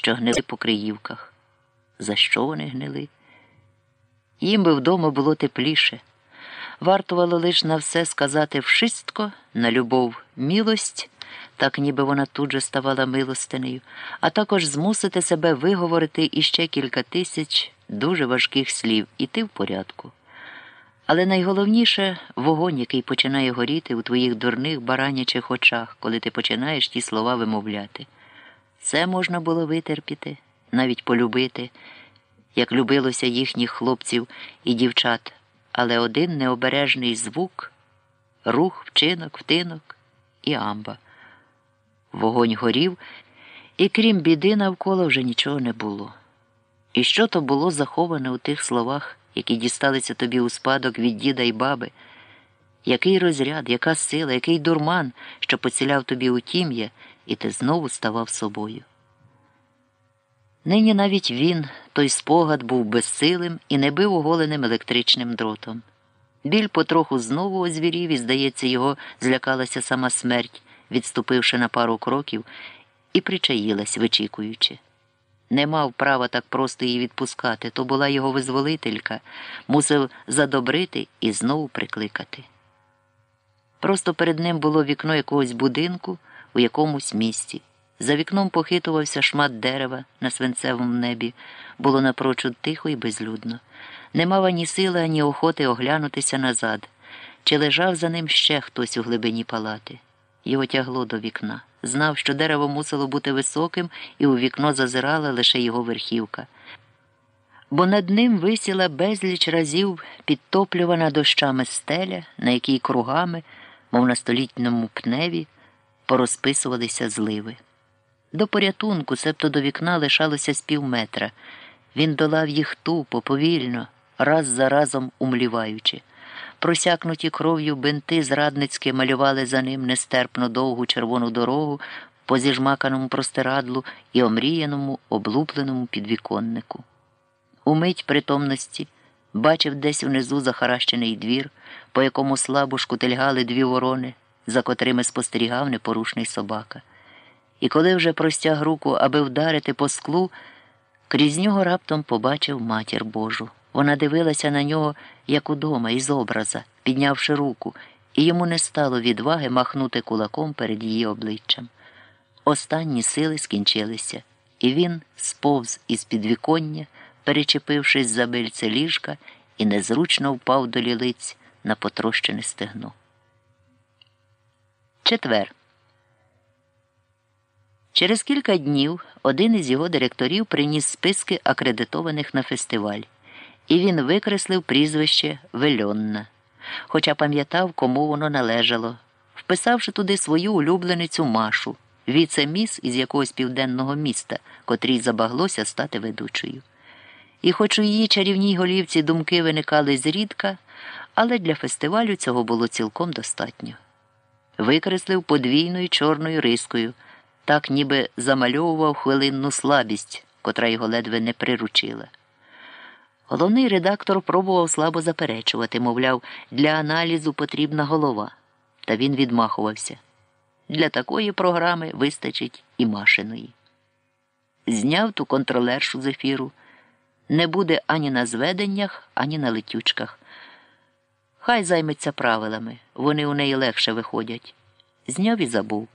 що гнили по криївках. За що вони гнили? Їм би вдома було тепліше. Вартувало лиш на все сказати вшистко, на любов мілость, так ніби вона тут же ставала милостинею, а також змусити себе виговорити іще кілька тисяч дуже важких слів і ти в порядку. Але найголовніше вогонь, який починає горіти у твоїх дурних баранячих очах, коли ти починаєш ті слова вимовляти. Це можна було витерпіти, навіть полюбити, як любилося їхніх хлопців і дівчат, але один необережний звук, рух, вчинок, втинок і амба. Вогонь горів, і крім біди, навколо вже нічого не було. І що то було заховане у тих словах, які дісталися тобі у спадок від діда й баби? Який розряд, яка сила, який дурман, що поціляв тобі у тім'я, і ти знову ставав собою. Нині навіть він, той спогад, був безсилим і не бив оголеним електричним дротом. Біль потроху знову озвірів і, здається, його злякалася сама смерть, відступивши на пару кроків, і причаїлась, вичікуючи. Не мав права так просто її відпускати, то була його визволителька, мусив задобрити і знову прикликати. Просто перед ним було вікно якогось будинку у якомусь місті. За вікном похитувався шмат дерева на свинцевому небі, було напрочуд тихо і безлюдно. Не мав ані сили, ані охоти оглянутися назад, чи лежав за ним ще хтось у глибині палати. Його тягло до вікна. Знав, що дерево мусило бути високим, і у вікно зазирала лише його верхівка. Бо над ним висіла безліч разів підтоплювана дощами стеля, на якій кругами, мов на столітньому пневі, порозписувалися зливи. До порятунку, себто до вікна лишалося з півметра. Він долав їх тупо, повільно, раз за разом умліваючи. Просякнуті кров'ю бинти зрадницьки малювали за ним нестерпно довгу червону дорогу по зіжмаканому простирадлу і омріяному, облупленому підвіконнику. Умить притомності бачив десь внизу захаращений двір, по якому слабо шкутильгали дві ворони, за котрими спостерігав непорушний собака. І коли вже простяг руку, аби вдарити по склу, крізь нього раптом побачив матір Божу. Вона дивилася на нього, як удома, із образа, піднявши руку, і йому не стало відваги махнути кулаком перед її обличчям. Останні сили скінчилися, і він сповз із підвіконня, перечепившись за бильце ліжка, і незручно впав до лілиць на потрощене стегно. Четвер. Через кілька днів один із його директорів приніс списки акредитованих на фестиваль, і він викреслив прізвище Вельонна, хоча пам'ятав, кому воно належало, вписавши туди свою улюбленицю Машу, віце-міс із якогось південного міста, котрій забаглося стати ведучою. І, хоч у її чарівній голівці думки виникали зрідка, але для фестивалю цього було цілком достатньо. Викреслив подвійною чорною рискою так ніби замальовував хвилинну слабість, котра його ледве не приручила. Головний редактор пробував слабо заперечувати, мовляв, для аналізу потрібна голова, та він відмахувався. Для такої програми вистачить і машиної. Зняв ту контролершу з ефіру. Не буде ані на зведеннях, ані на летючках. Хай займеться правилами, вони у неї легше виходять. Зняв і забув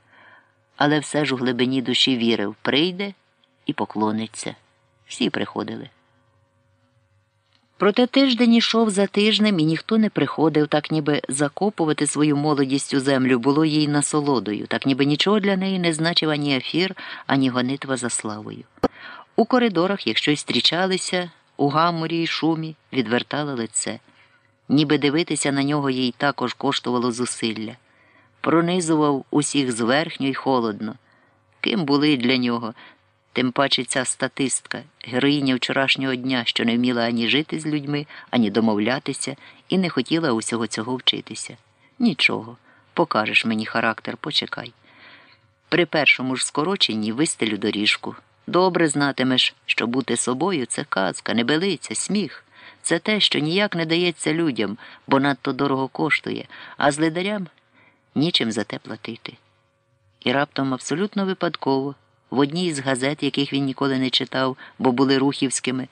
але все ж у глибині душі вірив прийде і поклониться. Всі приходили. Проте тиждень ішов за тижнем, і ніхто не приходив, так ніби закопувати свою молодість у землю було їй насолодою, так ніби нічого для неї не значив ані ефір, ані гонитва за славою. У коридорах, якщо й зустрічалися, у гаморі й шумі відвертала лице, ніби дивитися на нього їй також коштувало зусилля пронизував усіх зверхньо й холодно. Ким були для нього, тим паче ця статистка, героїня вчорашнього дня, що не вміла ані жити з людьми, ані домовлятися, і не хотіла усього цього вчитися. Нічого, покажеш мені характер, почекай. При першому ж скороченні вистелю доріжку. Добре знатимеш, що бути собою це казка, небелиця, сміх. Це те, що ніяк не дається людям, бо надто дорого коштує, а злидарям нічим за те платити. І раптом абсолютно випадково В одній із газет, яких він ніколи не читав, бо були рухівськими,